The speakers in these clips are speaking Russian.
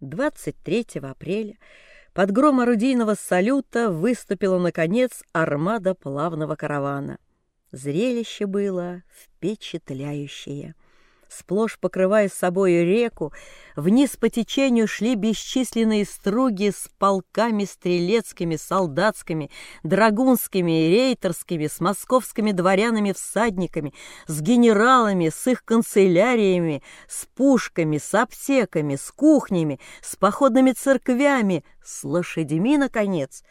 23 апреля под гром орудийного салюта выступила, наконец, армада плавного каравана. Зрелище было впечатляющее сплошь покрывая собою реку, вниз по течению шли бесчисленные струги с полками стрелецкими, солдатскими, драгунскими, рейтерскими, с московскими дворянами-всадниками, с генералами, с их канцеляриями, с пушками, с аптеками, с кухнями, с походными церквями, с лошадьми, наконец,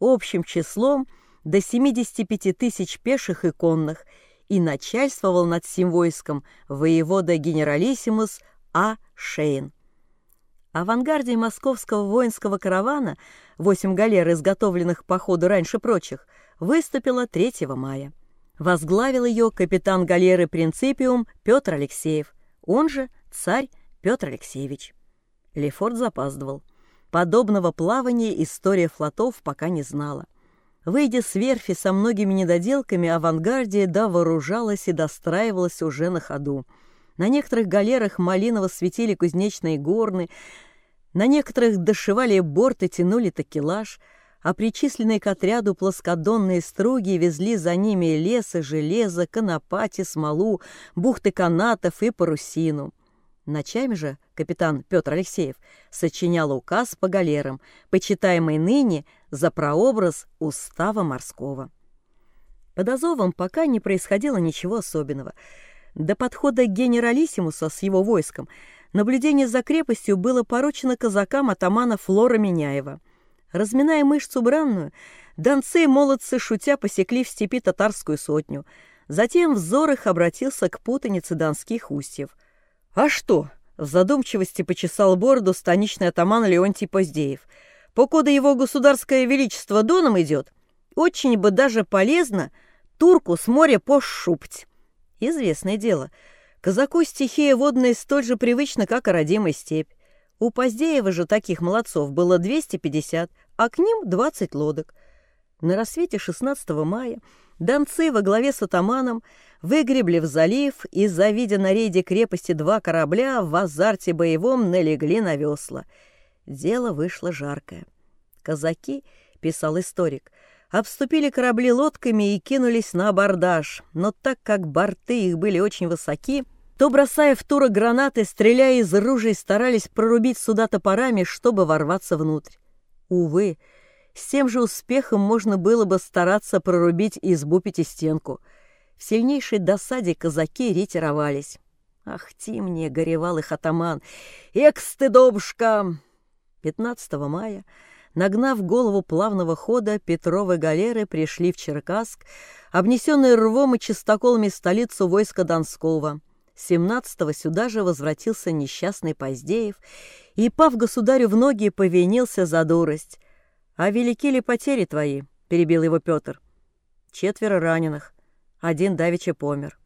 общим числом до 75 тысяч пеших и конных – и начальствовал над всем войском воевода-генералиссимус А. Шейн. Авангарде московского воинского каравана, восемь галер, изготовленных по ходу раньше прочих, выступила 3 мая. Возглавил ее капитан галеры «Принципиум» Петр Алексеев, он же царь Петр Алексеевич. Лефорт запаздывал. Подобного плавания история флотов пока не знала. Выйдя с верфи со многими недоделками, авангардия довооружалась и достраивалась уже на ходу. На некоторых галерах малиново светили кузнечные горны, на некоторых дошивали борт и тянули такелаж, а причисленные к отряду плоскодонные струги везли за ними лес и железо, конопати, смолу, бухты канатов и парусину. Ночами же капитан Петр Алексеев сочинял указ по галерам, почитаемый ныне за прообраз устава морского. Под Азовом пока не происходило ничего особенного. До подхода генералиссимуса с его войском наблюдение за крепостью было поручено казакам атамана Флора Меняева. Разминая мышцу бранную, донцы и молодцы шутя посекли в степи татарскую сотню. Затем взор их обратился к путанице донских устьев – «А что?» — в задумчивости почесал бороду станичный атаман Леонтий Поздеев. «Покуда его государское величество доном идет, очень бы даже полезно турку с моря пошупть». Известное дело, казаку стихия водная столь же привычна, как и родимая степь. У Поздеева же таких молодцов было 250, а к ним 20 лодок. На рассвете 16 мая Донцы во главе с атаманом выгребли в залив и, завидя на рейде крепости два корабля, в азарте боевом налегли на весла. Дело вышло жаркое. Казаки, писал историк, обступили корабли лодками и кинулись на абордаж, но так как борты их были очень высоки, то, бросая в турок гранаты, стреляя из ружей, старались прорубить суда топорами, чтобы ворваться внутрь. Увы, с тем же успехом можно было бы стараться прорубить избу пятистенку. В сильнейшей досаде казаки ретировались. Ах ты мне, горевал их атаман! Эк, стыдобушка! 15 мая, нагнав голову плавного хода, Петровы галеры пришли в Черкасск, обнесенные рвом и чистоколами столицу войска Донского. 17-го сюда же возвратился несчастный Поздеев и, пав государю в ноги, повинился за дурость. «А велики ли потери твои?» — перебил его Петр. «Четверо раненых. Один давеча помер».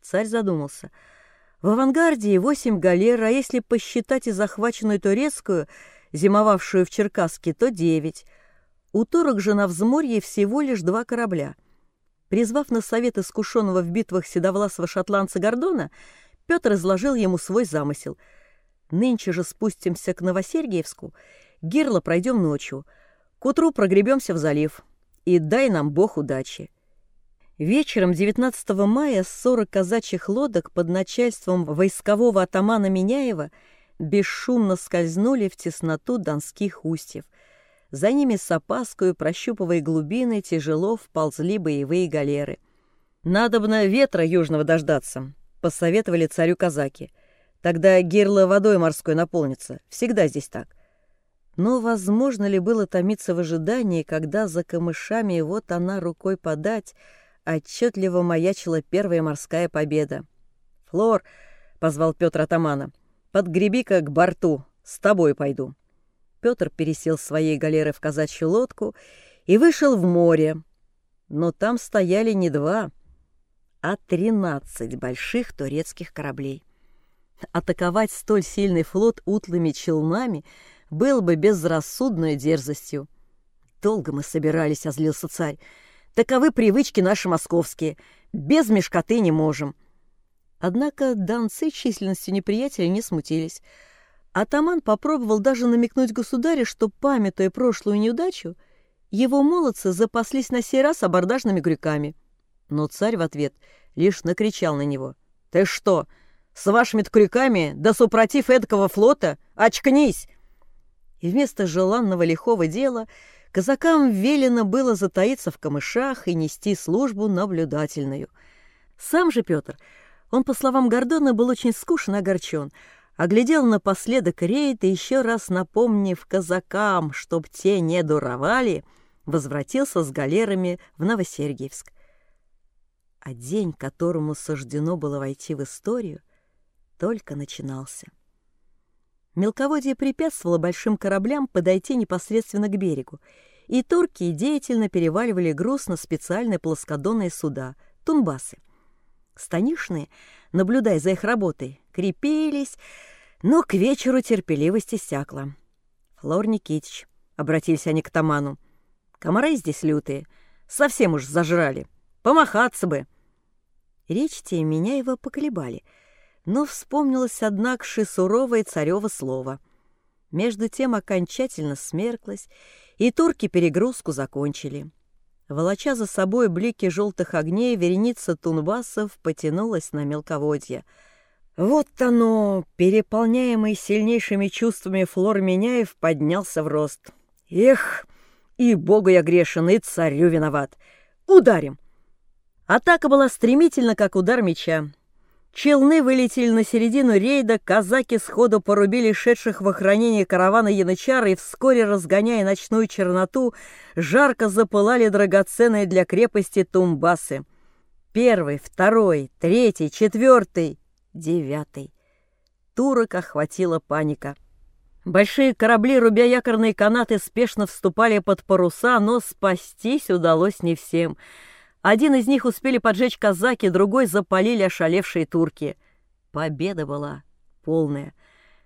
Царь задумался. В авангарде восемь галер, а если посчитать и захваченную турецкую, зимовавшую в Черкасске, то девять. У турок же на взморье всего лишь два корабля. Призвав на совет искушенного в битвах седовласого шотландца Гордона, Петр изложил ему свой замысел. «Нынче же спустимся к Новосергиевску, Гирло пройдем ночью». К утру прогребемся в залив. И дай нам Бог удачи. Вечером 19 мая 40 казачьих лодок под начальством войскового атамана Меняева бесшумно скользнули в тесноту донских устьев. За ними с опаскою, прощупывая глубины, тяжело вползли боевые галеры. «Надобно ветра южного дождаться», — посоветовали царю казаки. «Тогда гирло водой морской наполнится. Всегда здесь так. Но возможно ли было томиться в ожидании, когда за камышами вот она рукой подать, отчетливо маячила первая морская победа? «Флор», — позвал Петр атамана, — «подгреби-ка к борту, с тобой пойду». Петр пересел с своей галеры в казачью лодку и вышел в море. Но там стояли не два, а тринадцать больших турецких кораблей. Атаковать столь сильный флот утлыми челнами — был бы безрассудной дерзостью. «Долго мы собирались», — озлился царь. «Таковы привычки наши московские. Без мешкоты не можем». Однако донцы численностью неприятеля не смутились. Атаман попробовал даже намекнуть государю, что, памятуя прошлую неудачу, его молодцы запаслись на сей раз абордажными крюками. Но царь в ответ лишь накричал на него. «Ты что, с вашими крюками, да супротив эдакого флота? Очкнись!» И вместо желанного лихого дела казакам велено было затаиться в камышах и нести службу наблюдательную. Сам же Петр, он, по словам Гордона, был очень скучно огорчен — оглядел напоследок рейд и еще раз напомнив казакам, чтоб те не дуровали, возвратился с галерами в Новосергиевск. А день, которому суждено было войти в историю, только начинался. Мелководье препятствовало большим кораблям подойти непосредственно к берегу, и турки деятельно переваливали груз на специальные плоскодонные суда — тунбасы. Станишные, наблюдая за их работой, крепились, но к вечеру терпеливость иссякла. «Флор Никитич», — обратились они к Таману, — «комары здесь лютые, совсем уж зажрали, помахаться бы». Речь те меня его поколебали, но вспомнилось, однако, суровое царево слово. Между тем окончательно смерклось, и турки перегрузку закончили. Волоча за собой блики желтых огней, вереница тунбасов потянулась на мелководье — вот оно, переполняемый сильнейшими чувствами Флор Меняев поднялся в рост. Эх, и богу я грешен, и царю виноват. Ударим! Атака была стремительна, как удар меча. Челны вылетели на середину рейда, казаки сходу порубили шедших в охранение каравана янычар и, вскоре разгоняя ночную черноту, жарко запылали драгоценные для крепости тумбасы. Первый, второй, третий, четвертый девятый. Турок охватила паника. Большие корабли, рубя якорные канаты, спешно вступали под паруса, но спастись удалось не всем. Один из них успели поджечь казаки, другой запалили ошалевшие турки. Победа была полная.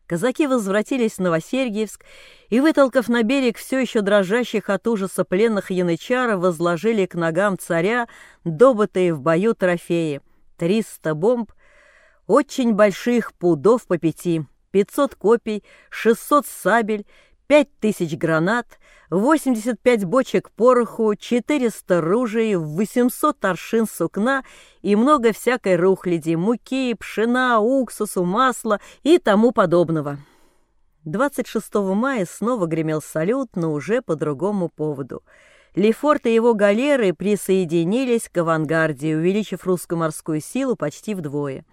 Казаки возвратились в Новосергиевск и, вытолкав на берег все еще дрожащих от ужаса пленных янычаров, возложили к ногам царя добытые в бою трофеи. Триста бомб — очень больших пудов по пяти, 500 копий, 600 сабель, 5000 гранат, 85 бочек пороху, 400 ружей, 800 аршин сукна и много всякой рухляди, муки, пшена, уксусу, масла и тому подобного. 26 мая снова гремел салют, но уже по другому поводу. Лефорт и его галеры присоединились к авангарде, увеличив русскую морскую силу почти вдвое.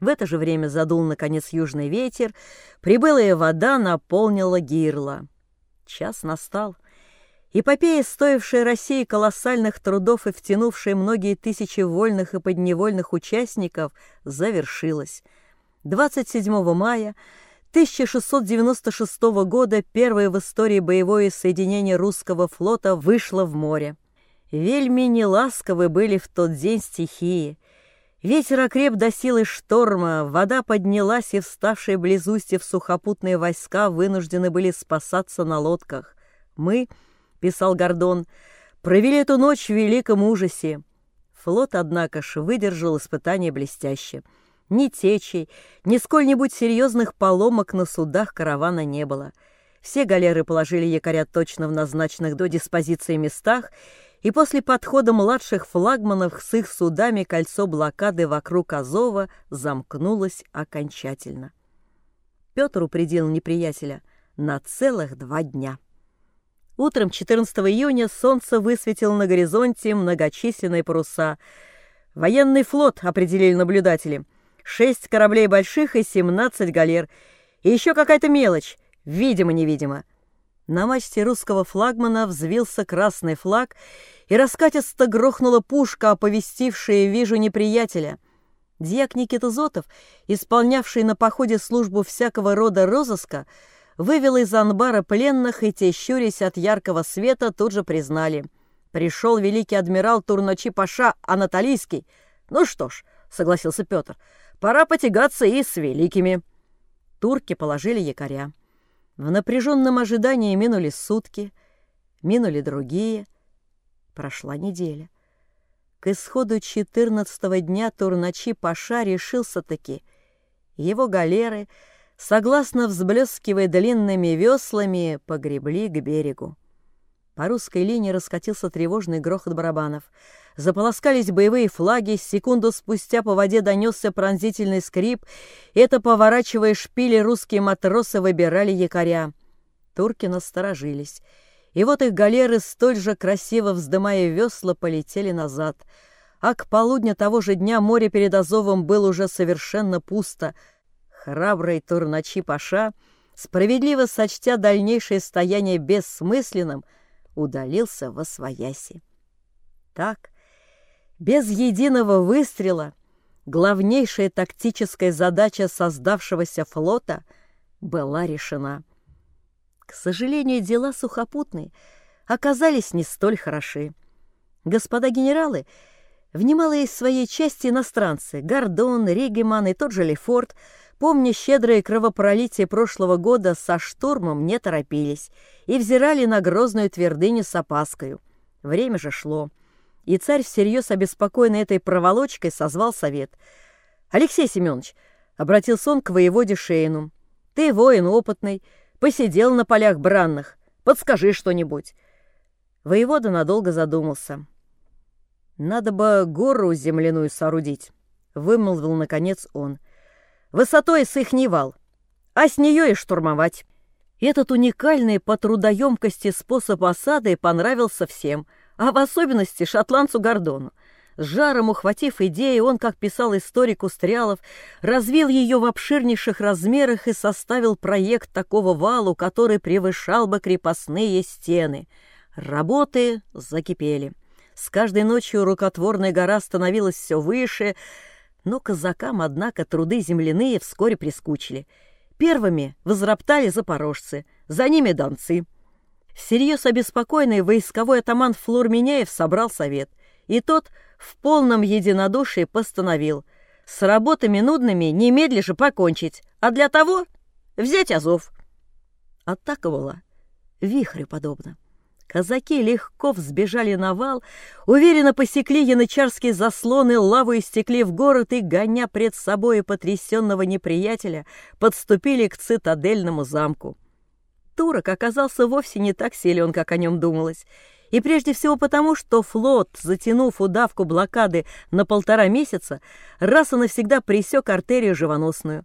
В это же время задул, наконец, южный ветер, прибылая вода наполнила гирла. Час настал. Эпопея, стоившая России колоссальных трудов и втянувшая многие тысячи вольных и подневольных участников, завершилась. 27 мая 1696 года первое в истории боевое соединение русского флота вышло в море. Вельми неласковы были в тот день стихии — Ветер окреп до силы шторма, вода поднялась, и вставшие близ устьев сухопутные войска вынуждены были спасаться на лодках. «Мы», — писал Гордон, — «провели эту ночь в великом ужасе». Флот, однако ж, выдержал испытание блестяще. Ни течей, ни сколь-нибудь серьезных поломок на судах каравана не было. Все галеры положили якоря точно в назначенных до диспозиции местах, и после подхода младших флагманов с их судами кольцо блокады вокруг Азова замкнулось окончательно. Петр упредил неприятеля на целых два дня. Утром 14 июня солнце высветило на горизонте многочисленные паруса. Военный флот, определили наблюдатели. Шесть кораблей больших и 17 галер. И еще какая-то мелочь, видимо-невидимо. На мачте русского флагмана взвился красный флаг, и раскатисто грохнула пушка, оповестившая «Вижу неприятеля». Дьяк Никита Зотов, исполнявший на походе службу всякого рода розыска, вывел из анбара пленных, и те, щурясь от яркого света, тут же признали. Пришел великий адмирал Турночи-Паша Анатолийский. «Ну что ж», — согласился Петр, — «пора потягаться и с великими». Турки положили якоря. В напряженном ожидании минули сутки, минули другие. Прошла неделя. К исходу четырнадцатого дня Турначи Паша решился-таки. Его галеры согласно взблескивая длинными веслами, погребли к берегу. По русской линии раскатился тревожный грохот барабанов. Заполоскались боевые флаги, секунду спустя по воде донесся пронзительный скрип. Это, поворачивая шпили, русские матросы выбирали якоря. Турки насторожились. И вот их галеры, столь же красиво вздымая весла, полетели назад. А к полудню того же дня море перед Азовом было уже совершенно пусто. Храбрый турначи Паша, справедливо сочтя дальнейшее стояние бессмысленным, удалился во свояси. Так, без единого выстрела, главнейшая тактическая задача создавшегося флота была решена. К сожалению, дела сухопутные оказались не столь хороши. Господа генералы, в немалой своей части иностранцы, Гордон, Регеман и тот же Лефорт, помня щедрое кровопролитие прошлого года, со штурмом не торопились и взирали на грозную твердыню с опаскою. Время же шло, и царь, всерьез обеспокоенный этой проволочкой, созвал совет. «Алексей Семенович», — обратился он к воеводе Шейну, — «ты воин опытный, — Посидел на полях бранных. Подскажи что-нибудь». Воевода надолго задумался. «Надо бы гору земляную соорудить», — вымолвил, наконец, он. «Высотой с их вал, а с нее и штурмовать». Этот уникальный по трудоемкости способ осады понравился всем, а в особенности шотландцу Гордону. С жаром ухватив идею, он, как писал историк Устрялов, развил ее в обширнейших размерах и составил проект такого валу, который превышал бы крепостные стены. Работы закипели. С каждой ночью рукотворная гора становилась все выше, но казакам, однако, труды земляные вскоре прискучили. Первыми возроптали запорожцы, за ними донцы. Всерьез обеспокоенный войсковой атаман Флор Меняев собрал совет, и тот — в полном единодушии постановил с работами нудными немедля же покончить, а для того взять Азов. Атака была вихрю подобно. Казаки легко взбежали на вал, уверенно посекли янычарские заслоны, лаву истекли в город и, гоня пред собой потрясенного неприятеля, подступили к цитадельному замку. Турок оказался вовсе не так силен, как о нем думалось, и прежде всего потому, что флот, затянув удавку блокады на полтора месяца, раз и навсегда пресек артерию живоносную.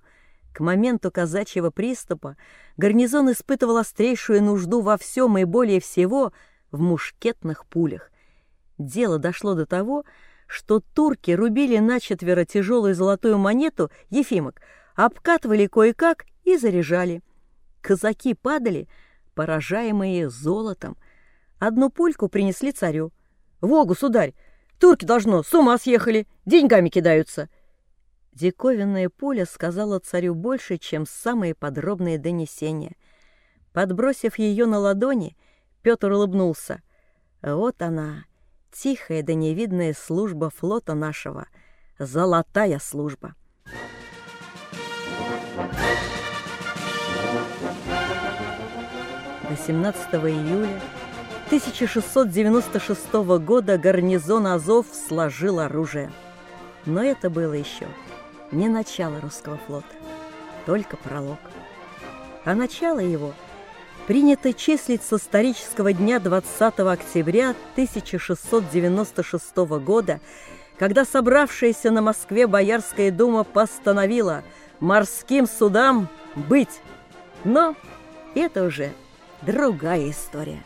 К моменту казачьего приступа гарнизон испытывал острейшую нужду во всем и более всего в мушкетных пулях. Дело дошло до того, что турки рубили на четверо тяжелую золотую монету Ефимок, обкатывали кое-как и заряжали. Казаки падали, поражаемые золотом, Одну пульку принесли царю. «Во, государь, турки, должно, с ума съехали, деньгами кидаются». Диковинная пуля сказала царю больше, чем самые подробные донесения. Подбросив ее на ладони, Петр улыбнулся. «Вот она, тихая да невидная служба флота нашего, золотая служба». 18 июля 1696 года гарнизон Азов сложил оружие. Но это было еще не начало русского флота, только пролог. А начало его принято числить с исторического дня 20 октября 1696 года, когда собравшаяся на Москве Боярская дума постановила морским судам быть. Но это уже другая история.